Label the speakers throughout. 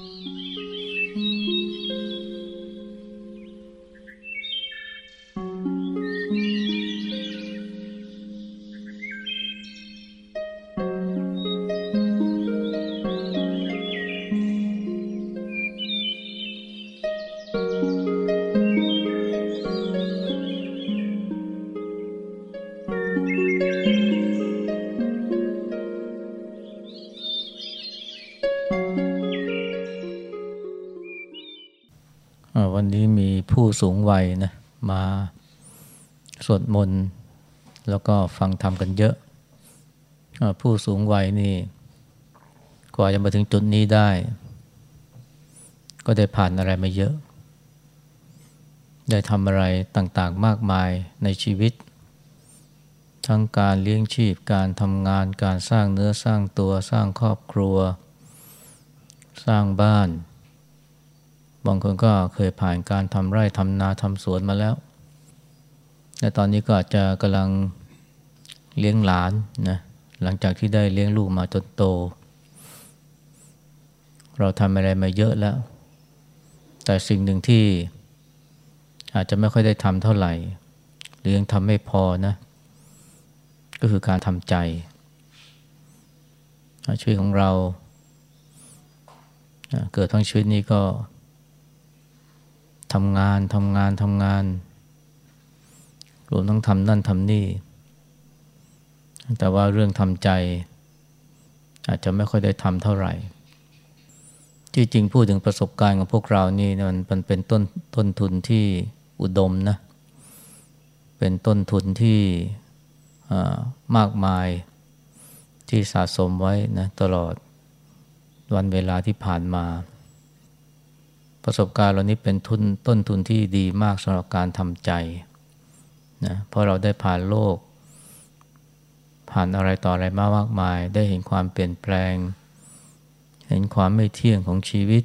Speaker 1: วั ผู้สูงวัยนะมาสวดมนต์แล้วก็ฟังธรรมกันเยอะ ผู้สูงวัยนี่กว่าจะมาถึงจุดนี้ได้ ก็ได้ผ่านอะไรมาเยอะ ได้ทำอะไรต่างๆมากมายในชีวิต ทั้งการเลี้ยงชีพการทำงานการสร้างเนื้อสร้างตัวสร้างครอบครัว สร้างบ้าน บางคนก็เคยผ่านการทำไร่ทำนาทำสวนมาแล้ว และตอนนี้ก็อาจจะกำลังเลี้ยงหลานนะหลังจากที่ได้เลี้ยงลูกมาจนโต เราทำอะไรมาเยอะแล้ว แต่สิ่งหนึ่งที่อาจจะไม่ค่อยได้ทำเท่าไหร่ หรือยังทำไม่พอนะ ก็คือการทำใจชีวิตของเราเกิดทั้งชีวิตนี้ก็ ทำงานทำงานทำงานรวมทั้งทำนั่นทำนี่ แต่ว่าเรื่องทำใจ อาจจะไม่ค่อยได้ทำเท่าไหร่ ที่จริงพูดถึงประสบการณ์ของพวกเรานี่มันเป็นต้นต้นทุนที่อุดมนะ เป็นต้นทุนที่มากมายที่สะสมไว้นะตลอดวันเวลาที่ผ่านมา ประสบการณ์เหล่านี้เป็นทุนต้นทุนที่ดีมากสำหรับการทำใจนะเพราะเราได้ผ่านโลก ผ่านอะไรต่ออะไรมามากมาย ได้เห็นความเปลี่ยนแปลง เห็นความไม่เที่ยงของชีวิต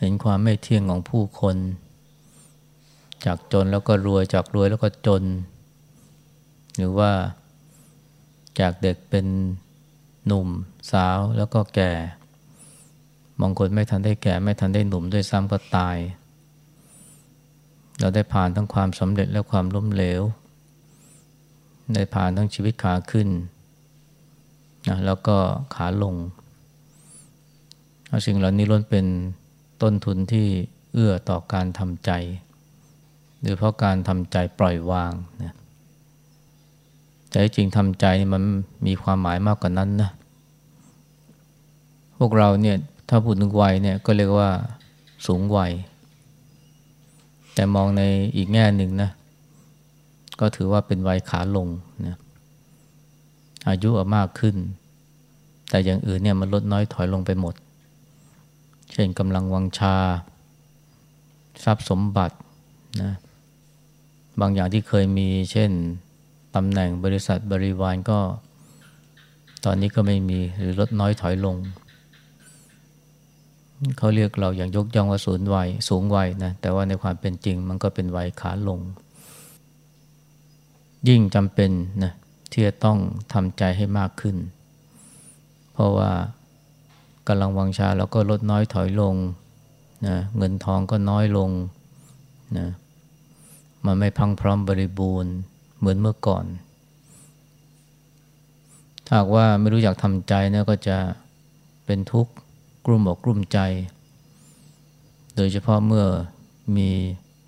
Speaker 1: เห็นความไม่เที่ยงของผู้คน จากจนแล้วก็รวยจากรวยแล้วก็จน หรือว่าจากเด็กเป็นหนุ่มสาวแล้วก็แก่ บางคนไม่ทันได้แก่ไม่ทันได้หนุ่มด้วยซ้ำก็ตาย เราได้ผ่านทั้งความสำเร็จและความล้มเหลว ได้ผ่านทั้งชีวิตขาขึ้นนะแล้วก็ขาลงสิ่งเหล่านี้ล้วนเป็นต้นทุนที่เอื้อต่อการทำใจ โดยเพราะการทำใจปล่อยวางนะแต่จริงทำใจมันมีความหมายมากกว่านั้นนะ พวกเราเนี่ย ถ้าพูดถึงวัยเนี่ยก็เรียกว่าสูงวัย แต่มองในอีกแง่หนึ่งนะ ก็ถือว่าเป็นวัยขาลงนะอายุมากขึ้น แต่อย่างอื่นเนี่ยมันลดน้อยถอยลงไปหมด เช่นกำลังวังชา ทรัพย์สมบัตินะบางอย่างที่เคยมี เช่นตำแหน่งบริษัทบริวารก็ ตอนนี้ก็ไม่มีหรือลดน้อยถอยลง เขาเรียกเราอย่างยกย่องว่าสูงวัยสูงวัยนะแต่ว่าในความเป็นจริงมันก็เป็นวัยขาลง ยิ่งจำเป็นนะที่จะต้องทำใจให้มากขึ้น เพราะว่ากำลังวังชาเราก็ลดน้อยถอยลงนะเงินทองก็น้อยลงนะมันไม่พังพร้อมบริบูรณ์เหมือนเมื่อก่อนถ้าว่าไม่รู้อยากทำใจนะก็จะเป็นทุกข์ กลุ่มอกกลุ่มใจ โดยเฉพาะเมื่อมี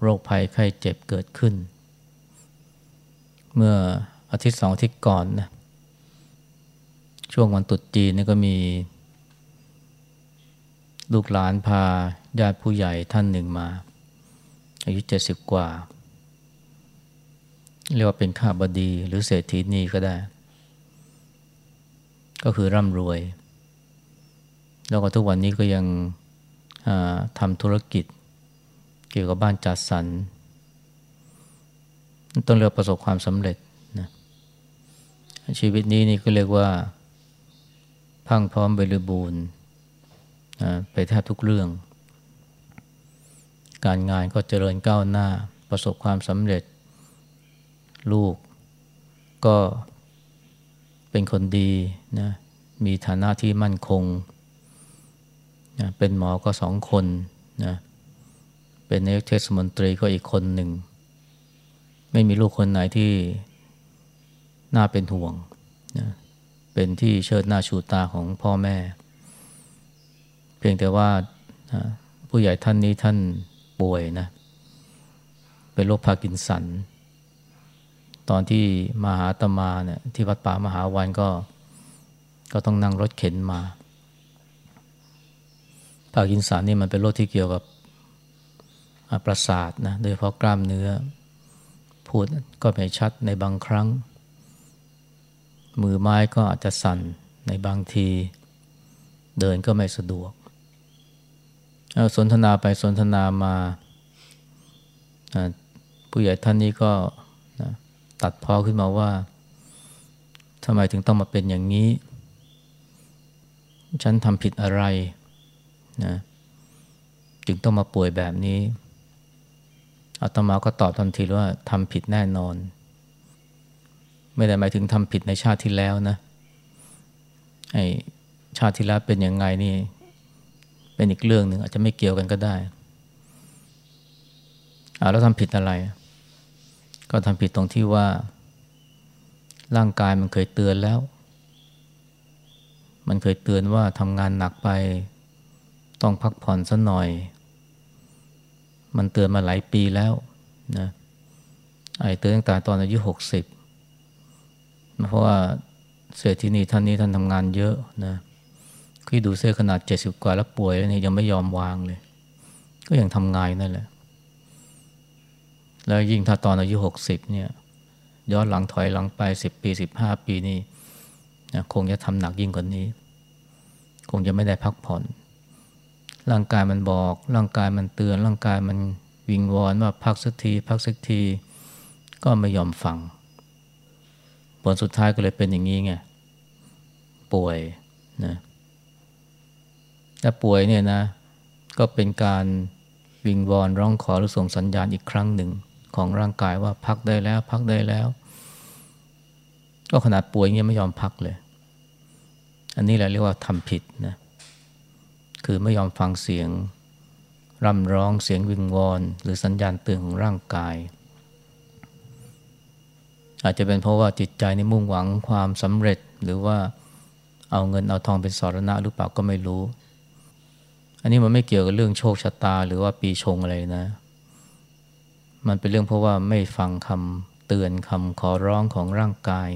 Speaker 1: โรคภัยไข้เจ็บเกิดขึ้น เมื่ออาทิตย์สองอาทิตย์ก่อนนะช่วงวันตรุษจีนนี่ก็มี ลูกหลานพาญาติผู้ใหญ่ท่านหนึ่งมา อายุเจ็ดสิบกว่า เรียกว่าเป็นข้าบดีหรือเศรษฐีนีก็ได้ ก็คือร่ำรวย แล้วก็ทุกวันนี้ก็ยังทำธุรกิจ เกี่ยวกับบ้านจัดสรรต้องเรียกประสบความสำเร็จนะชีวิตนี้นี่ก็เรียกว่า พังพร้อมบริบูรณ์ไปแทบทุกเรื่อง การงานก็เจริญก้าวหน้า ประสบความสำเร็จ ลูกก็เป็นคนดีนะมีฐานะที่มั่นคง นะเป็นหมอก็สองคนนะเป็นนายกเทศมนตรีก็อีกคนหนึ่ง ไม่มีลูกคนไหนที่น่าเป็นห่วงนะเป็นที่เชิดหน้าชูตาของพ่อแม่ เพียงแต่ว่าผู้ใหญ่ท่านนี้ท่านป่วยนะ เป็นโรคพาร์กินสัน ตอนที่มาหาอาตมาเนี่ยที่วัดป่ามหาวันก็ ก็ต้องนั่งรถเข็นมา พาร์กินสันนี่มันเป็นโรคที่เกี่ยวกับประสาทนะ โดยเฉพาะกล้ามเนื้อ พูดก็ไม่ชัดในบางครั้ง มือไม้ก็อาจจะสั่นในบางที เดินก็ไม่สะดวกสนทนาไปสนทนามาผู้ใหญ่ท่านนี้ก็ตัดพ้อขึ้นมาว่าทำไมถึงต้องมาเป็นอย่างนี้ ฉันทำผิดอะไร นะจึงต้องมาป่วยแบบนี้อาตมาก็ตอบทันทีว่าทำผิดแน่นอน ไม่ได้หมายถึงทำผิดในชาติที่แล้วนะไอชาติที่แล้วเป็นยังไงนี่ เป็นอีกเรื่องหนึ่งอาจจะไม่เกี่ยวกันก็ได้อาแล้วทำผิดอะไร ก็ทำผิดตรงที่ว่า ร่างกายมันเคยเตือนแล้ว มันเคยเตือนว่าทำงานหนักไป ต้องพักผ่อนสักหน่อย มันเตือนมาหลายปีแล้วนะไอเตือนตั้งแต่ตอนอายุหกสิบเพราะว่าเศรษฐีนี่ท่านนี้ท่านทำงานเยอะนะคือดูเสื้อขนาดเจ็ดสิบกว่าแล้วป่วยแล้วนี่ยังไม่ยอมวางเลย ก็ยังทำงานนั่นแหละ แล้วยิ่งถ้าตอนอายุหกสิบเนี่ย ย้อนหลังถอยหลังไปสิบปีสิบห้าปีนี่นะคงจะทำหนักยิ่งกว่านี้ คงจะไม่ได้พักผ่อน ร่างกายมันบอก ร่างกายมันเตือนร่างกายมันวิงวอนว่าพักสักที พักสักทีก็ไม่ยอมฟัง ผลสุดท้ายก็เลยเป็นอย่างนี้ไงป่วยนะแต่ป่วยเนี่ยนะ ก็เป็นการวิงวอนร้องขอหรือส่งสัญญาณอีกครั้งหนึ่งของร่างกายว่าพักได้แล้ว พักได้แล้ว ก็ขนาดป่วยเงี้ยไม่ยอมพักเลย อันนี้แหละเรียกว่าทำผิดนะ คือไม่ยอมฟังเสียง ร่ำร้องเสียงวิงวอน หรือสัญญาณเตือนของร่างกาย อาจจะเป็นเพราะว่าจิตใจในมุ่งหวังความสำเร็จหรือว่าเอาเงินเอาทองเป็นสรณะหรือเปล่าก็ไม่รู้ อันนี้มันไม่เกี่ยวกับเรื่องโชคชะตาหรือว่าปีชงอะไรนะ มันเป็นเรื่องเพราะว่าไม่ฟังคำเตือนคำขอร้องของร่างกาย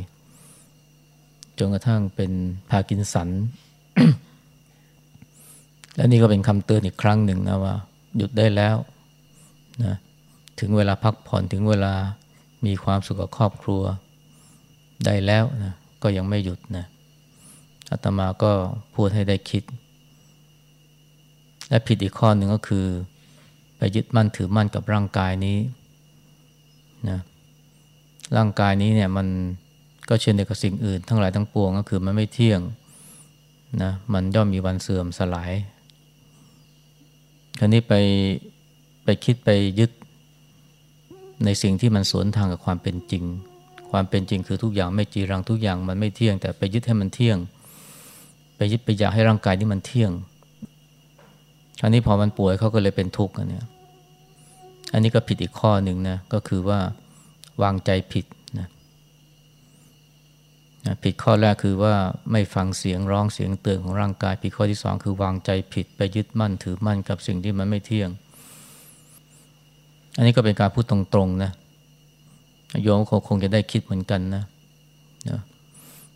Speaker 1: จนกระทั่งเป็นพากินสัน และนี่ก็เป็นคำเตือนอีกครั้งหนึ่งนะว่า หยุดได้แล้วนะถึงเวลาพักผ่อนถึงเวลามีความสุขกับครอบครัวได้แล้วนะก็ยังไม่หยุดนะอาตมาก็พูดให้ได้คิด และผิดอีกข้อหนึ่งก็คือ ไปยึดมั่นถือมั่นกับร่างกายนี้นะร่างกายนี้เนี่ยมันก็เช่นเดียวกับสิ่งอื่น ทั้งหลายทั้งปวงก็คือมันไม่เที่ยงนะมันย่อมมีวันเสื่อมสลาย คราวนี้ไปไปคิดไปยึดในสิ่งที่มันสวนทางกับความเป็นจริง ความเป็นจริงคือทุกอย่างไม่จีรังทุกอย่างมันไม่เที่ยง แต่ไปยึดให้มันเที่ยง ไปยึดไปอยากให้ร่างกายนี้มันเที่ยงอันนี้พอมันป่วยเขาก็เลยเป็นทุกข์อันนี้อันนี้ก็ผิดอีกข้อหนึ่งนะก็คือว่าวางใจผิด ผิดข้อแรกคือว่าไม่ฟังเสียงร้องเสียงเตือนของร่างกาย ผิดข้อที่สองคือวางใจผิดไปยึดมั่นถือมั่นกับสิ่งที่มันไม่เที่ยง อันนี้ก็เป็นการพูดตรงๆนะโยมคงจะได้คิดเหมือนกันนะนะ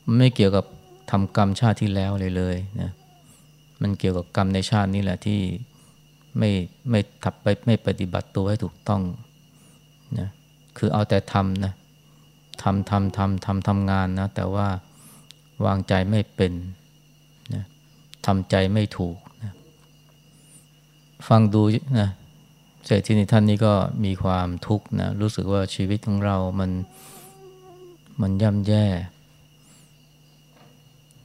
Speaker 1: มันไม่เกี่ยวกับทำกรรมชาติที่แล้วเลยเลยนะมันเกี่ยวกับกรรมในชาตินี้แหละที่ไม่ไม่ทับไปไม่ปฏิบัติตัวให้ถูกต้องนะคือเอาแต่ทำนะ ทำทำทำทำทำงานนะ แต่ว่าวางใจไม่เป็นนะทำใจไม่ถูกนะฟังดูนะเศรษฐีนท่านนี้ก็มีความทุกข์นะรู้สึกว่าชีวิตของเรามันมันย่ำแย่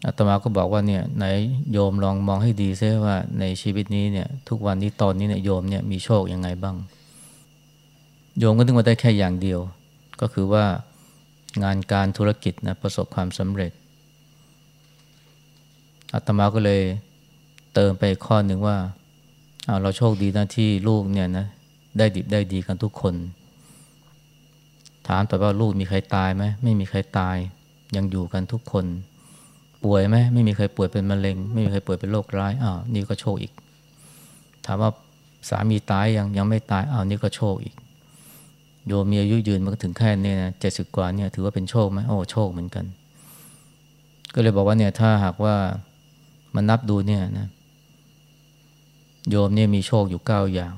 Speaker 1: อาตมาก็บอกว่าเนี่ยไหนโยมลองมองให้ดีซิว่าในชีวิตนี้เนี่ย ทุกวันนี้ตอนนี้เนี่ยโยมเนี่ยมีโชคยังไงบ้าง โยมก็ถึงมาได้แค่อย่างเดียว ก็คือว่า งานการธุรกิจนะประสบความสำเร็จอาตมาก็เลยเติมไปข้อหนึ่งว่าเราโชคดีนะที่ลูกเนี่ยนะได้ดิบได้ดีกันทุกคน ถามต่อว่าลูกมีใครตายไหมไม่มีใครตายยังอยู่กันทุกคน ป่วยไหมไม่มีใครป่วยเป็นมะเร็ง ไม่มีใครป่วยเป็นโรคร้ายอ้าวนี่ก็โชคอีก ถามว่าสามีตายยังยังไม่ตายอ้าวนี่ก็โชคอีก โยมมีอายุยืนมันก็ถึงแค่นี้นะเจ็ดสิบกว่าเนี่ยถือว่าเป็นโชคไหมโอ้โชคเหมือนกัน ก็เลยบอกว่าเนี่ยถ้าหากว่ามันนับดูเนี่ยนะโยมเนี่ยมีโชคอยู่เก้าอย่าง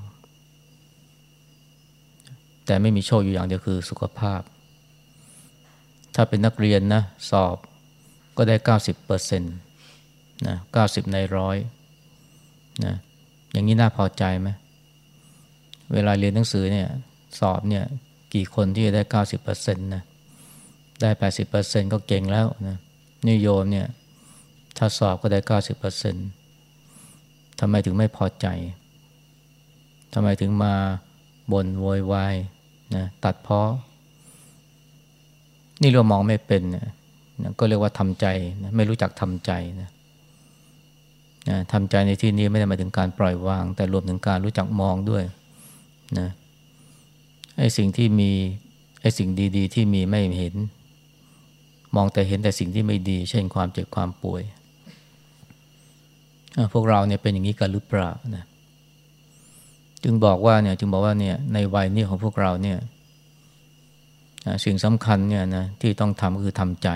Speaker 1: แต่ไม่มีโชคอยู่อย่างเดียวคือสุขภาพ ถ้าเป็นนักเรียนนะสอบก็ได้เก้าสิบเปอร์เซ็นต์นะเก้าสิบในร้อยนะอย่างนี้น่าพอใจไหมเวลาเรียนหนังสือเนี่ย สอบเนี่ยกี่คนที่จะได้เก้าสิบเปอร์เซ็นต์นะได้แปดสิบเปอร์เซ็นต์ก็เก่งแล้วนะนี่โยมเนี่ยถ้าสอบก็ได้เก้าสิบเปอร์เซ็นต์ทำไมถึงไม่พอใจทำไมถึงมาบ่นโวยวายนะตัดเพาะนี่เรามองไม่เป็นนะก็เรียกว่าทำใจนะไม่รู้จักทำใจนะนะทำใจในที่นี้ไม่ได้หมายถึงการปล่อยวาง แต่รวมถึงการรู้จักมองด้วยนะ ไอ้สิ่งที่มีไอ้สิ่งดี ๆ ที่มีไม่เห็น มองแต่เห็นแต่สิ่งที่ไม่ดี เช่นความเจ็บความป่วยพวกเราเนี่ยเป็นอย่างนี้กันหรือเปล่านะจึงบอกว่าเนี่ยจึงบอกว่าเนี่ยในวัยนี้ของพวกเราเนี่ยสิ่งสำคัญเนี่ยนะที่ต้องทำก็คือทำใจ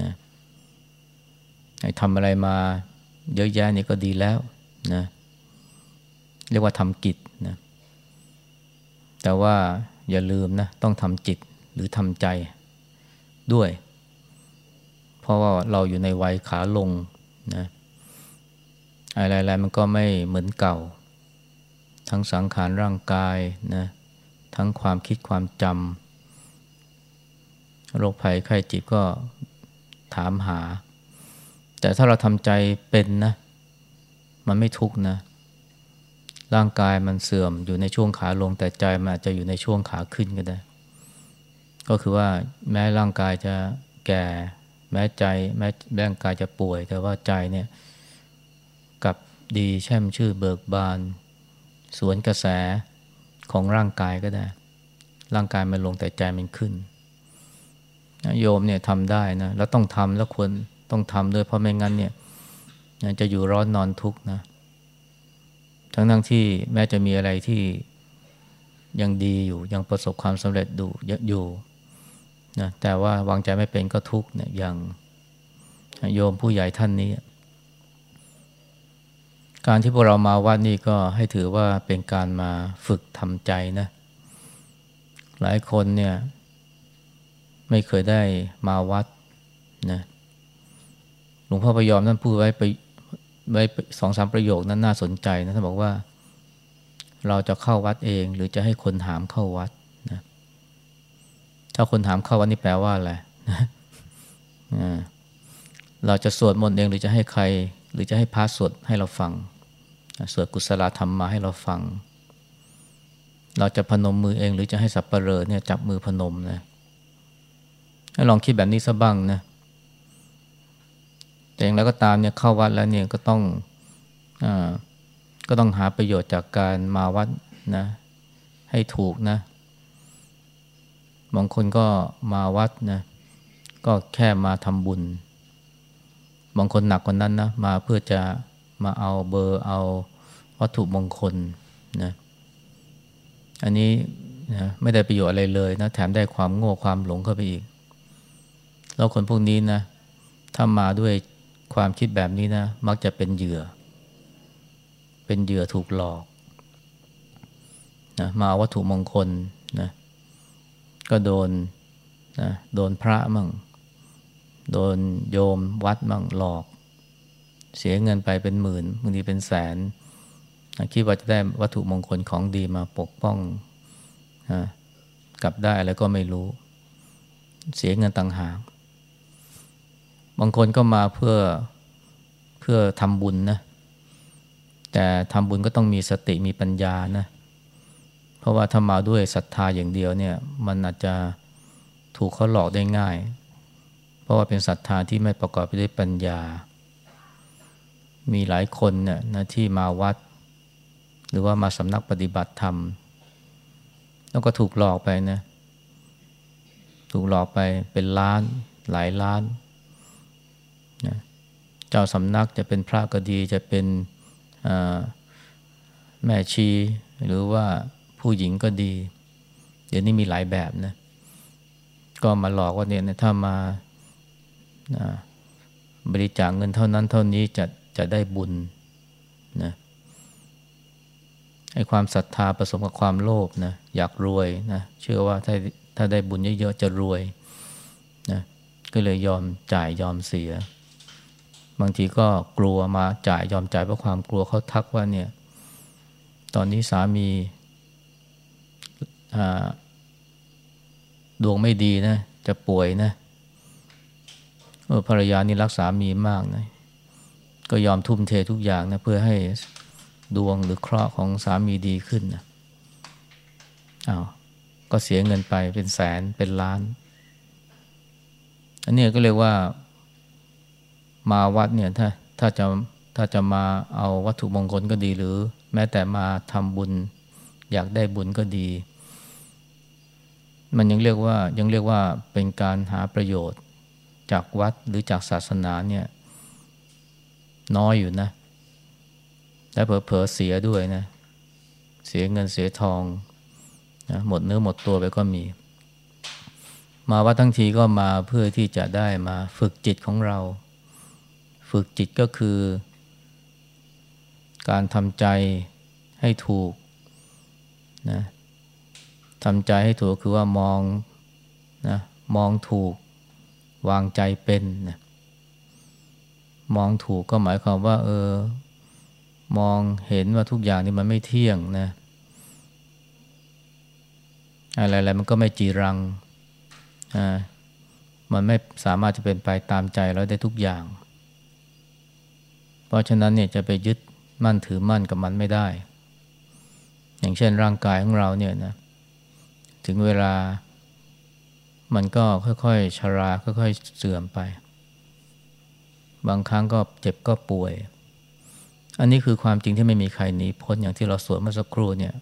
Speaker 1: นะทำอะไรมาเยอะแยะนี่ก็ดีแล้วนะเรียกว่าทำกิจ แต่ว่าอย่าลืมนะต้องทำจิตหรือทำใจด้วย เพราะว่าเราอยู่ในวัยขาลงนะอะไรๆมันก็ไม่เหมือนเก่า ทั้งสังขารร่างกายนะทั้งความคิดความจำโรคภัยไข้จิตก็ถามหา แต่ถ้าเราทำใจเป็นนะ มันไม่ทุกนะ ร่างกายมันเสื่อมอยู่ในช่วงขาลง แต่ใจมันอาจจะอยู่ในช่วงขาขึ้นก็ได้ ก็คือว่าแม้ร่างกายจะแก่ แม้ใจ แม้ร่างกายจะป่วย แต่ว่าใจเนี่ยกับดีแช่มชื่อเบิกบาน สวนกระแสของร่างกายก็ได้ ร่างกายมันลงแต่ใจมันขึ้นโยมเนี่ยทำได้นะแล้วต้องทำแล้วควรต้องทำด้วยเพราะไม่งั้นเนี่ยจะอยู่ร้อนนอนทุกข์นะ ทั้งทั้งที่แม้จะมีอะไรที่ยังดีอยู่ยังประสบความสำเร็จดูอยู่นะแต่ว่าวางใจไม่เป็นก็ทุกข์เนี่ยอย่างโยมผู้ใหญ่ท่านนี้ การที่พวกเรามาวัดนี่ก็ให้ถือว่าเป็นการมาฝึกทำใจนะหลายคนเนี่ย ไม่เคยได้มาวัดนะหลวงพ่อพยอมท่านพูดไว้ไป ไว้สองสามประโยคนั้นน่าสนใจนะท่านบอกว่า เราจะเข้าวัดเอง หรือจะให้คนถามเข้าวัดนะถ้าคนถามเข้าวัดนี่แปลว่าอะไรนะเราจะสวดมนต์เองหรือจะให้ใคร หรือจะให้พระสวดให้เราฟังสวดกุศลธรรมมาให้เราฟัง เราจะพนมมือเอง หรือจะให้สับปเปลอเนี่ยจับมือพนมนะลองคิดแบบนี้ซะบ้างนะ แต่อย่างไรก็ตามเนี่ยเข้าวัดแล้วเนี่ยก็ต้องอก็ต้องหาประโยชน์จากการมาวัดนะ ให้ถูกนะบางคนก็มาวัดนะก็แค่มาทำบุญ บางคนหนักกว่านั้นนะมาเพื่อจะมาเอาเบอร์เอาวัตถุมงคลนะอันนี้นะไม่ได้ประโยชน์อะไรเลยนะแถมได้ความโง่ความหลงเข้าไปอีก แล้วคนพวกนี้นะถ้ามาด้วย ความคิดแบบนี้นะ มักจะเป็นเหยื่อ เป็นเหยื่อถูกหลอกนะมาวัตถุมงคลนะก็โดนนะโดนพระมั่ง โดนโยมวัดมั่งหลอก เสียเงินไปเป็นหมื่นบางทีเป็นแสนคิดว่าจะได้วัตถุมงคลของดีมาปกป้องกลับได้อะไรก็ไม่รู้ เสียเงินต่างหาก บางคนก็มาเพื่อเพื่อทำบุญนะ แต่ทำบุญก็ต้องมีสติมีปัญญานะ เพราะว่าถ้ามาด้วยศรัทธาอย่างเดียวเนี่ย มันอาจจะถูกเขาหลอกได้ง่าย เพราะว่าเป็นศรัทธาที่ไม่ประกอบไปด้วยปัญญา มีหลายคนเนี่ยนะที่มาวัด หรือว่ามาสำนักปฏิบัติธรรม แล้วก็ถูกหลอกไปนะ ถูกหลอกไปเป็นล้านหลายล้าน เจ้าสำนักจะเป็นพระก็ดีจะเป็นแม่ชี หรือว่าผู้หญิงก็ดี เดี๋ยวนี้มีหลายแบบนะก็มาหลอกว่าเนี่ยถ้ามาบริจาคเงินเท่านั้นเท่านี้จะจะได้บุญนะให้ความศรัทธาผสมกับความโลภนะอยากรวยนะเชื่อว่าถ้าถ้าได้บุญเยอะๆจะรวยนะก็เลยยอมจ่ายยอมเสีย บางทีก็กลัวมาจ่ายยอมจ่ายเพราะความกลัวเขาทักว่าเนี่ยตอนนี้สามีดวงไม่ดีนะ จะป่วยนะเออภรรยานี่รักสามีมากนะก็ยอมทุ่มเททุกอย่างนะเพื่อให้ดวงหรือเคราะห์ของสามีดีขึ้นนะอา้าวก็เสียเงินไปเป็นแสนเป็นล้าน อันนี้ก็เรียกว่า มาวัดเนี่ยถ้าถ้าจะถ้าจะมาเอาวัตถุมงคลก็ดีหรือ แม้แต่มาทำบุญ อยากได้บุญก็ดี มันยังเรียกว่ายังเรียกว่าเป็นการหาประโยชน์จากวัดหรือจากศาสนาเนี่ยน้อยอยู่นะ และเผลอๆเสียด้วยนะ เสียเงินเสียทองนะหมดเนื้อหมดตัวไปก็มี มาวัดทั้งทีก็มาเพื่อที่จะได้มาฝึกจิตของเรา ฝึกจิตก็คือ การทำใจให้ถูกนะทำใจให้ถูกคือว่ามองนะมองถูกวางใจเป็นนะมองถูกก็หมายความว่า เออ มองเห็นว่าทุกอย่างนี่มันไม่เที่ยงนะอะไรๆมันก็ไม่จีรังอ่ามันไม่สามารถจะเป็นไปตามใจเราได้ทุกอย่าง เพราะฉะนั้นเนี่ยจะไปยึดมั่นถือมั่นกับมันไม่ได้ อย่างเช่นร่างกายของเราเนี่ยนะ ถึงเวลามันก็ค่อยๆชราค่อยๆเสื่อมไป บางครั้งก็เจ็บก็ป่วย อันนี้คือความจริงที่ไม่มีใครหนีพ้นอย่างที่เราสวดเมื่อสักครู่เนี่ย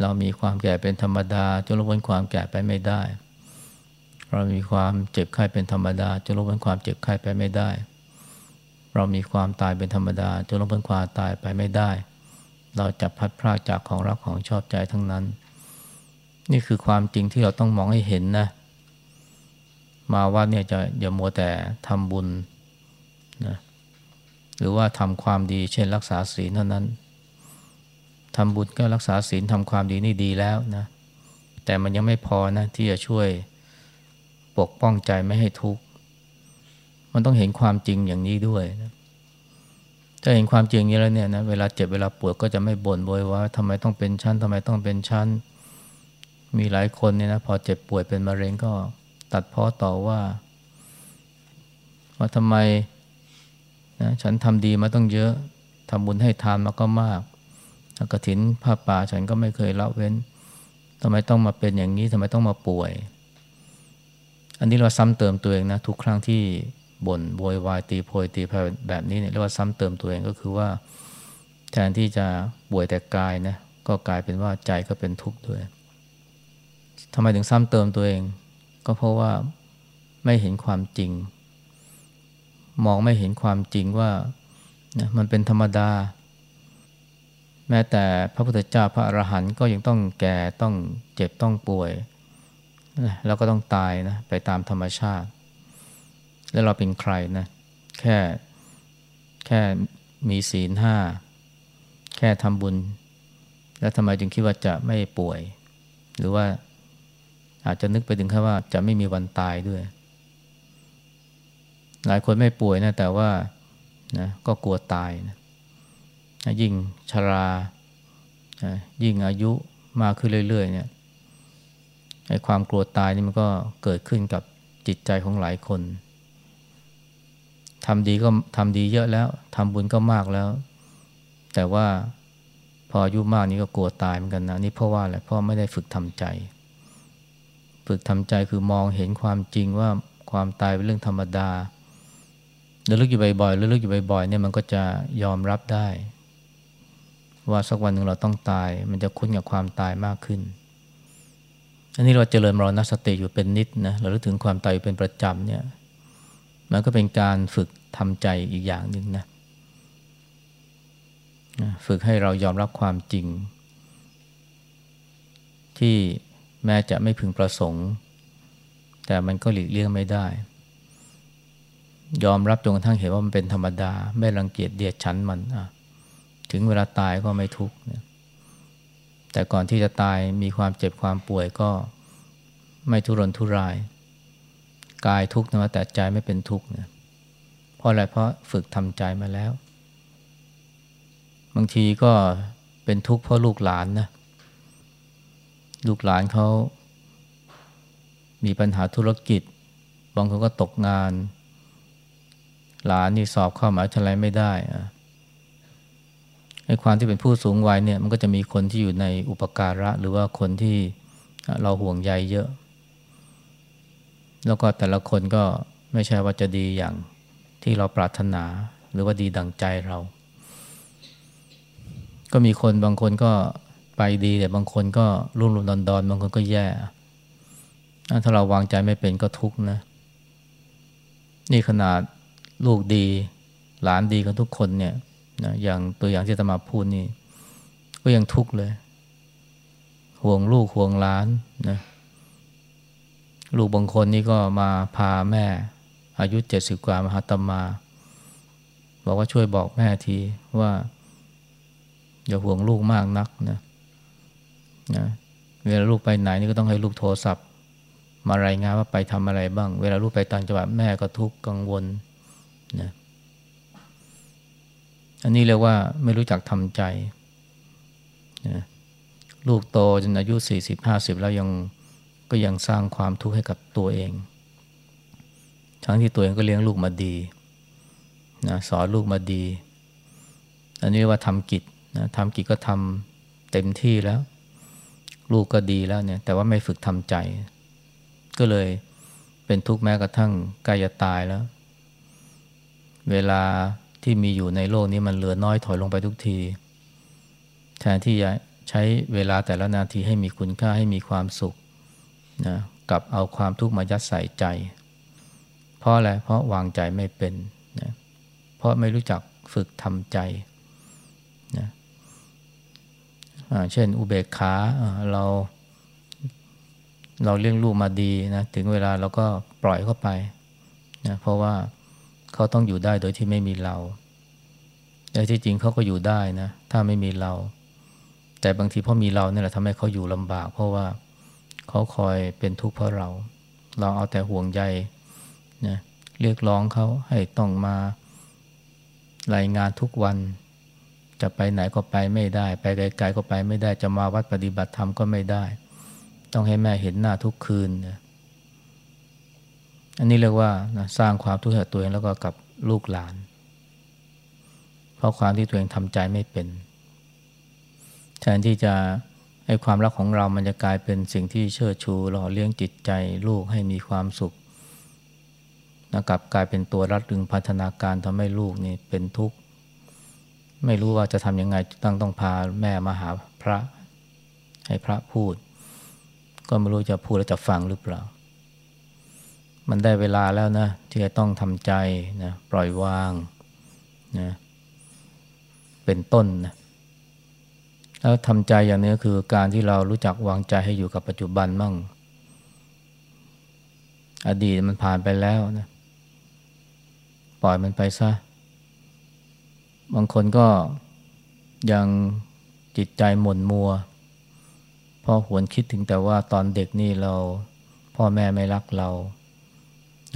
Speaker 1: เรามีความแก่เป็นธรรมดาจนลพ้นความแก่ไปไม่ได้ เรามีความเจ็บไข้เป็นธรรมดาจนลพ้นความเจ็บไข้ไปไม่ได้ เรามีความตายเป็นธรรมดาจนลพ้นความตายไปไม่ได้ เราจะพัดพรากจากของรักของชอบใจทั้งนั้น นี่คือความจริงที่เราต้องมองให้เห็นนะ มาวัดเนี่ยจะอย่ามัวแต่ทำบุญนะหรือว่าทำความดีเช่นรักษาศีลเท่านั้นทำบุญก็รักษาศีลทำความดีนี่ดีแล้วนะ แต่มันยังไม่พอนะที่จะช่วยปกป้องใจไม่ให้ทุกข์ มันต้องเห็นความจริงอย่างนี้ด้วยนะ ถ้าเห็นความจริงนี้แล้วเนี่ยนะเวลาเจ็บเวลาปวดก็จะไม่บ่นโวยว่าทำไมต้องเป็นชั้นทำไมต้องเป็นชั้น มีหลายคนเนี่ยนะพอเจ็บป่วยเป็นมะเร็งก็ตัดพ้อต่อว่า ว่าทำไมนะฉันทำดีมาต้องเยอะทำบุญให้ทานมาก็มากกระถินผ้าป่าฉันก็ไม่เคยละเว้นทำไมต้องมาเป็นอย่างนี้ทำไมต้องมาป่วย อันนี้เราซ้ำเติมตัวเองนะทุกครั้งที่ บ่นโวยวายตีโพยตีพายแบบนี้เนี่ยเรียกว่าซ้ำเติมตัวเองก็คือว่า แทนที่จะป่วยแต่กายนะก็กลายเป็นว่าใจก็เป็นทุกข์ด้วยทำไมถึงซ้ำเติมตัวเอง ก็เพราะว่าไม่เห็นความจริง มองไม่เห็นความจริงว่านะมันเป็นธรรมดา แม้แต่พระพุทธเจ้าพระอรหันต์ก็ยังต้องแก่ต้องเจ็บต้องป่วย แล้วก็ต้องตายนะไปตามธรรมชาติ แล้วเราเป็นใครนะแค่แค่มีศีลห้าแค่ทำบุญ แล้วทำไมจึงคิดว่าจะไม่ป่วย หรือว่าอาจจะนึกไปถึงแค่ว่าจะไม่มีวันตายด้วย หลายคนไม่ป่วยนะแต่ว่านะก็กลัวตายนะยิ่งชรายิ่งอายุมากขึ้นเรื่อยๆเนี่ยไอ้ความกลัวตายนี่มันก็เกิดขึ้นกับจิตใจของหลายคน ทำดีก็ทำดีเยอะแล้วทำบุญก็มากแล้ว แต่ว่าพออายุมากนี้ก็กลัวตายเหมือนกันนะนี่เพราะว่าอะไรเพราะไม่ได้ฝึกทำใจ ฝึกทำใจคือมองเห็นความจริงว่าความตายเป็นเรื่องธรรมดาระลึกอยู่บ่อยๆระลึกอยู่บ่อยๆเนี่ยมันก็จะยอมรับได้ ว่าสักวันหนึ่งเราต้องตาย มันจะคุ้นกับความตายมากขึ้น อันนี้เราเจริญมรณสติอยู่เป็นนิดนะเราลึกถึงความตายเป็นประจำเนี่ย มันก็เป็นการฝึกทำใจอีกอย่างหนึ่งนะฝึกให้เรายอมรับความจริง ที่แม้จะไม่พึงประสงค์ แต่มันก็หลีกเลี่ยงไม่ได้ ยอมรับจนกระทั่งเห็นว่ามันเป็นธรรมดา ไม่รังเกียจเดียดฉันมันถึงเวลาตายก็ไม่ทุกข์แต่ก่อนที่จะตายมีความเจ็บความป่วยก็ไม่ทุรนทุราย กายทุกข์นะแต่ใจไม่เป็นทุกข์เนี่ยเพราะอะไรเพราะฝึกทำใจมาแล้ว บางทีก็เป็นทุกข์เพราะลูกหลานนะลูกหลานเขามีปัญหาธุรกิจ บางคนก็ตกงาน หลานนี่สอบเข้ามหาวิทยาลัยไม่ได้ไอ้ความที่เป็นผู้สูงวัยเนี่ยมันก็จะมีคนที่อยู่ในอุปการะ หรือว่าคนที่เราห่วงใยเยอะ แล้วก็แต่ละคนก็ไม่ใช่ว่าจะดีอย่างที่เราปรารถนาหรือว่าดีดังใจเรา ก็มีคนบางคนก็ไปดีแต่บางคนก็รุ่มรุ่มดอนดอนบางคนก็แย่ ถ้าเราวางใจไม่เป็นก็ทุกข์นะ นี่ขนาดลูกดี หลานดีกันทุกคนเนี่ยนะอย่างตัวอย่างที่ตมาพูดนี่ ก็ยังทุกข์เลย ห่วงลูกห่วงหลานนะ ลูกบางคนนี่ก็มาพาแม่ อายุเจ็ดสิบกว่ามาหาตมา บอกว่าช่วยบอกแม่ทีว่า อย่าห่วงลูกมากนักนะนะเวลาลูกไปไหนนี่ก็ต้องให้ลูกโทรศัพท์ มารายงานว่าไปทำอะไรบ้าง เวลาลูกไปต่างจังหวัดแม่ก็ทุกข์กังวลนะอันนี้เรียกว่าไม่รู้จักทำใจนะลูกโตจนอายุสี่สิบห้าสิบแล้วยัง ก็ยังสร้างความทุกข์ให้กับตัวเอง ทั้งที่ตัวเองก็เลี้ยงลูกมาดีนะสอนลูกมาดี อันนี้ว่าทำกิจนะทำกิจก็ทำเต็มที่แล้ว ลูกก็ดีแล้วเนี่ย แต่ว่าไม่ฝึกทำใจ ก็เลยเป็นทุกข์แม้กระทั่งใกล้จะตายแล้ว เวลาที่มีอยู่ในโลกนี้มันเหลือน้อยถอยลงไปทุกที แทนที่จะใช้เวลาแต่ละนาทีให้มีคุณค่าให้มีความสุข นะกับเอาความทุกข์มายัดใส่ใจ เพราะอะไรเพราะวางใจไม่เป็นนะเพราะไม่รู้จักฝึกทำใจนะเช่นอุเบกขาเรา เราเลี้ยงลูกมาดีนะถึงเวลาเราก็ปล่อยเข้าไปนะเพราะว่าเขาต้องอยู่ได้โดยที่ไม่มีเราแต่ที่จริงเขาก็อยู่ได้นะถ้าไม่มีเรา แต่บางทีพราะมีเราเนี่ยแหละทำให้เขาอยู่ลำบาก เพราะว่า เขาคอยเป็นทุกข์เพราะเรา เราเอาแต่ห่วงใยนะเรียกร้องเขาให้ต้องมารายงานทุกวัน จะไปไหนก็ไปไม่ได้ ไปไกลๆก็ไปไม่ได้จะมาวัดปฏิบัติธรรมก็ไม่ได้ ต้องให้แม่เห็นหน้าทุกคืนนะอันนี้เรียกว่านะสร้างความทุกข์ให้ตัวเองแล้วก็กับลูกหลาน เพราะความที่ตัวเองทำใจไม่เป็น แทนที่จะ ให้ความรักของเรามันจะกลายเป็นสิ่งที่เชิดชูหล่อเลี้ยงจิตใจลูกให้มีความสุขนะกลับกลายเป็นตัวรัดรึงพัฒนาการทำให้ลูกนี่เป็นทุกข์ ไม่รู้ว่าจะทำยังไงต้องต้องพาแม่มาหาพระ ให้พระพูด ก็ไม่รู้จะพูดแล้วจะฟังหรือเปล่า มันได้เวลาแล้วนะ ที่จะต้องทำใจนะปล่อยวางนะเป็นต้นนะ แล้วทำใจอย่างนี้คือการที่เรารู้จักวางใจให้อยู่กับปัจจุบันมั่ง อดีตมันผ่านไปแล้วนะปล่อยมันไปซะ บางคนก็ยังจิตใจหม่นมัวเพราะหวนคิดถึงแต่ว่าตอนเด็กนี่เราพ่อแม่ไม่รักเรา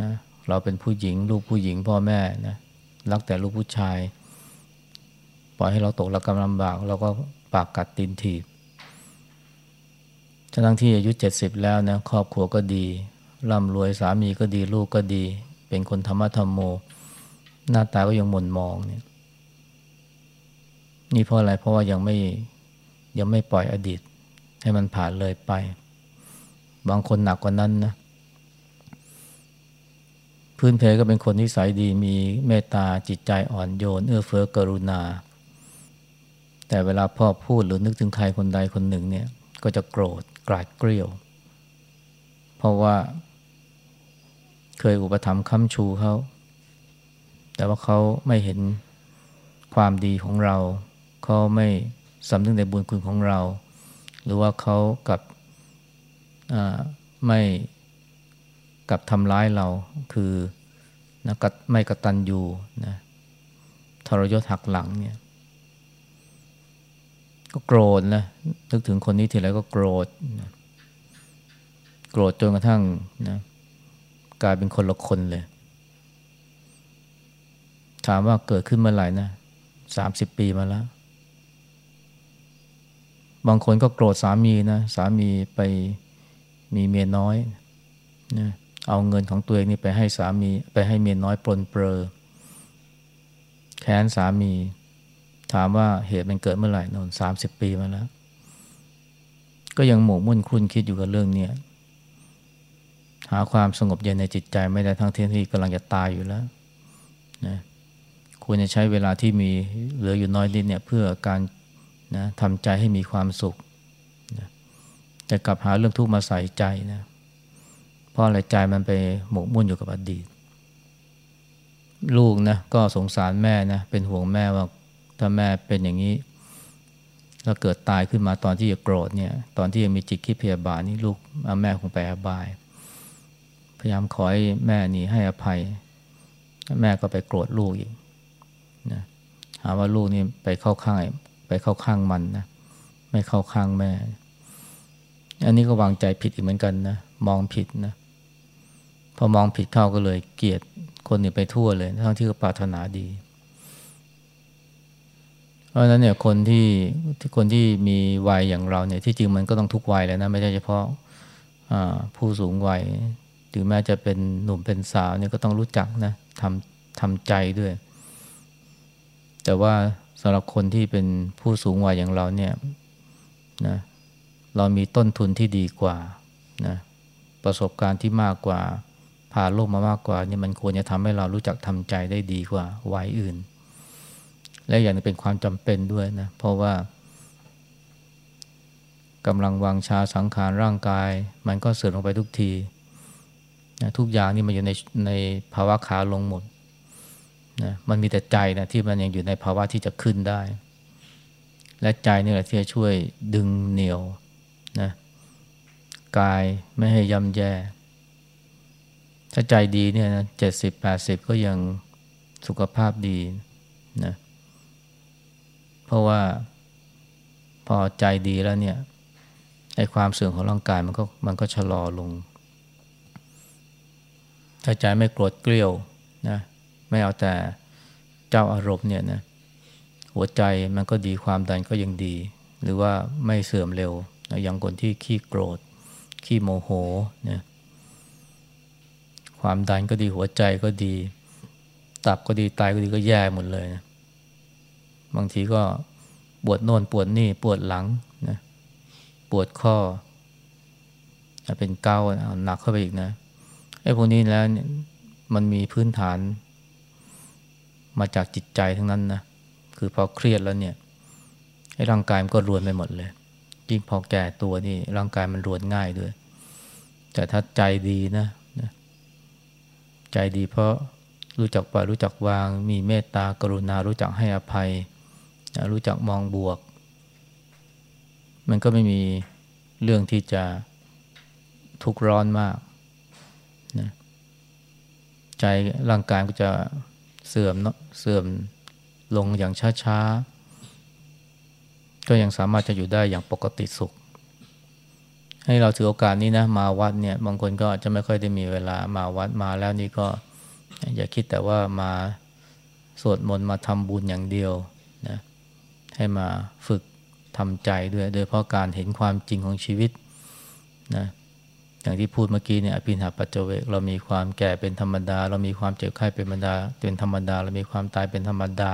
Speaker 1: นะเราเป็นผู้หญิงลูกผู้หญิงพ่อแม่นะรักแต่ลูกผู้ชาย ปล่อยให้เราตกระกำลำบากเราก็ ปากกัดตีนถีบทั้งที่อายุเจ็ดสิบแล้วนะครอบครัวก็ดีร่ำรวยสามีก็ดีลูกก็ดี เป็นคนธรรมะธรรมโม หน้าตาก็ยังหม่นมองเนี่ยนี่เพราะอะไรเพราะว่ายังไม่ยังไม่ปล่อยอดีต ให้มันผ่านเลยไป บางคนหนักกว่านั้นนะพื้นเพก็เป็นคนนิสัยดีมีเมตตาจิตใจอ่อนโยน เอื้อเฟื้อกรุณา แต่เวลาพ่อพูดหรือนึกถึงใครคนใดคนหนึ่งเนี่ยก็จะโกรธกราดเกลียว เพราะว่า เคยอุปถัมภ์ค้ำชูเขา แต่ว่าเขาไม่เห็นความดีของเรา เขาไม่สำนึกในบุญคุณของเรา หรือว่าเขากับไม่กับทำร้ายเราคือนะไม่กระตันยูนะทรยศหักหลังเนี่ย ก็โกรธนะนึกถึงคนนี้ทีไรก็โกรธนะโกรธจนกระทั่งนะกลายเป็นคนละคนเลย ถามว่าเกิดขึ้นเมื่อไหร่นะสามสิบปีมาแล้ว บางคนก็โกรธสามีนะสามีไปมีเมียน้อยนะเอาเงินของตัวเองนี่ไปให้สามีไปให้เมียน้อยปลนเปลือแค้นสามี ถามว่าเหตุมันเกิดเมื่อไหร่นนสามสิบปีมาแล้ว ก็ยังหมกมุ่นคุ้นคิดอยู่กับเรื่องนี้หาความสงบเย็นในจิตใจไม่ได้ทั้งที่กำลังจะตายอยู่แล้วนะควรจะใช้เวลาที่มีเหลืออยู่น้อยนิดเนี่ยเพื่อการนะทำใจให้มีความสุขนะแต่กลับหาเรื่องทุกข์มาใส่ใจนะเพราะอะไรใจมันไปหมกมุ่นอยู่กับอดีต ลูกนะก็สงสารแม่นะเป็นห่วงแม่ว่า ถ้าแม่เป็นอย่างนี้แล้วเกิดตายขึ้นมาตอนที่จะโกรธเนี่ย ตอนที่ยังมีจิตคิดพยาบาทนี่ลูกแม่คงไปอบาย พยายามขอให้แม่นี่ให้อภัย แม่ก็ไปโกรธลูกอีกนะหาว่าลูกนี่ไปเข้าข้างไปเข้าข้างมันนะไม่เข้าข้างแม่ อันนี้ก็วางใจผิดอีกเหมือนกันนะมองผิดนะพอมองผิดเข้าก็เลยเกลียดคนนี้ไปทั่วเลยทั้งที่ก็ปรารถนาดี เพราะนั้นเนี่ยคนที่คนที่มีวัยอย่างเราเนี่ยที่จริงมันก็ต้องทุกวัยแล้วนะไม่ใช่เฉพาะผู้สูงวัยถึงแม้จะเป็นหนุ่มเป็นสาวเนี่ยก็ต้องรู้จักนะทำทำใจด้วย แต่ว่าสำหรับคนที่เป็นผู้สูงวัยอย่างเราเนี่ยนะเรามีต้นทุนที่ดีกว่านะประสบการณ์ที่มากกว่าผ่านโลกมามากกว่านี่มันควรจะทำให้เรารู้จักทำใจได้ดีกว่าวัยอื่น และอย่างนี้เป็นความจำเป็นด้วยนะ เพราะว่ากำลังวางชาสังขารร่างกาย มันก็เสื่อมลงไปทุกทีนะทุกอย่างนี่มันอยู่ในในภาวะขาลงหมดนะมันมีแต่ใจนะที่มันยังอยู่ในภาวะที่จะขึ้นได้ และใจนี่แหละที่จะช่วยดึงเหนี่ยวนะกายไม่ให้ย่ำแย่ ถ้าใจดีเนี่ยนะเจ็ดสิบแปดสิบก็ยังสุขภาพดีนะ เพราะว่าพอใจดีแล้วเนี่ยไอ้ความเสื่อมของร่างกายมันก็มันก็ชะลอลง ถ้าใจไม่โกรธเกลียวนะไม่เอาแต่เจ้าอารมณ์เนี่ยนะหัวใจมันก็ดีความดันก็ยังดี หรือว่าไม่เสื่อมเร็วนะอย่างคนที่ขี้โกรธ ขี้โมโหนะความดันก็ดีหัวใจก็ดี ตับก็ดีตายก็ดีก็แย่หมดเลยนะ บางทีก็ปวดโน่นปวดนี่ปวดหลังนะปวดข้อเป็นเกาหนักเข้าไปอีกนะไอ้พวกนี้แล้วมันมีพื้นฐาน มาจากจิตใจทั้งนั้นนะคือพอเครียดแล้วเนี่ยไอ้ร่างกายมันก็รวนไปหมดเลยยิ่งพอแก่ตัวนี่ร่างกายมันรวนง่ายด้วย แต่ถ้าใจดีนะใจดีเพราะรู้จักปล่อยรู้จักวาง มีเมตตากรุณารู้จักให้อภัย รู้จักมองบวก มันก็ไม่มีเรื่องที่จะทุกข์ร้อนมากนะใจร่างกายก็จะเสื่อมเนาะเสื่อมลงอย่างช้าๆ ก็ยังสามารถจะอยู่ได้อย่างปกติสุข ให้เราถือโอกาสนี้นะ มาวัดเนี่ย บางคนก็จะไม่ค่อยได้มีเวลามาวัดมาแล้วนี่ก็ อย่าคิดแต่ว่ามาสวดมนต์มาทำบุญอย่างเดียว ให้มาฝึกทำใจด้วย โดยเพราะการเห็นความจริงของชีวิตนะอย่างที่พูดเมื่อกี้เนี่ยอภินาปัจเจเวกเรามีความแก่เป็นธรรมดา เรามีความเจ็บไข้เป็นธรรมดาเป็นธรรมดา เรามีความตายเป็นธรรมดา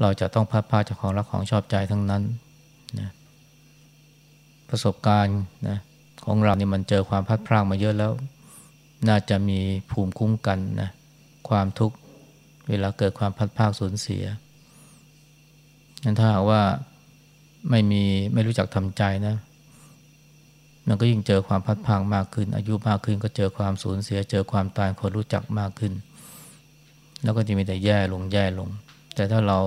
Speaker 1: เราจะต้องพัดพาจากของรักของชอบใจทั้งนั้นนะประสบการณ์นะของเราเนี่ยมันเจอความพัดพลาดมาเยอะแล้ว น่าจะมีภูมิคุ้มกันนะความทุกข์เวลาเกิดความพัดภาคสูญเสีย นั้นถ้าหากว่าไม่มีไม่รู้จักทำใจนะ มันก็ยิ่งเจอความพัดพางมากขึ้น อายุมากขึ้นก็เจอความสูญเสีย เจอความตายคนรู้จักมากขึ้น แล้วก็จะมีแต่แย่ลงแย่ลง แต่ถ้าเรา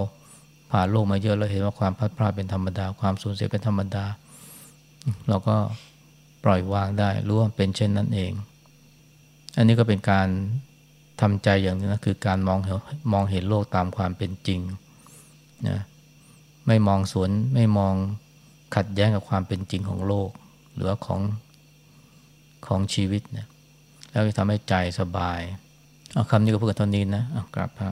Speaker 1: ผ่านโลกมาเยอะแล้วเห็นว่าความพัดพลาดเป็นธรรมดา ความสูญเสียเป็นธรรมดา เราก็ปล่อยวางได้รู้ว่าเป็นเช่นนั้นเอง อันนี้ก็เป็นการทำใจอย่างนึงนะคือการมองมองเห็นโลกตามความเป็นจริงนะ ไม่มองสวนไม่มองขัดแย้งกับความเป็นจริงของโลก หรือของของชีวิตนะแล้วจะทำให้ใจสบาย เอาคำนี้ก็พูดกันเท่านี้นะกราบพระ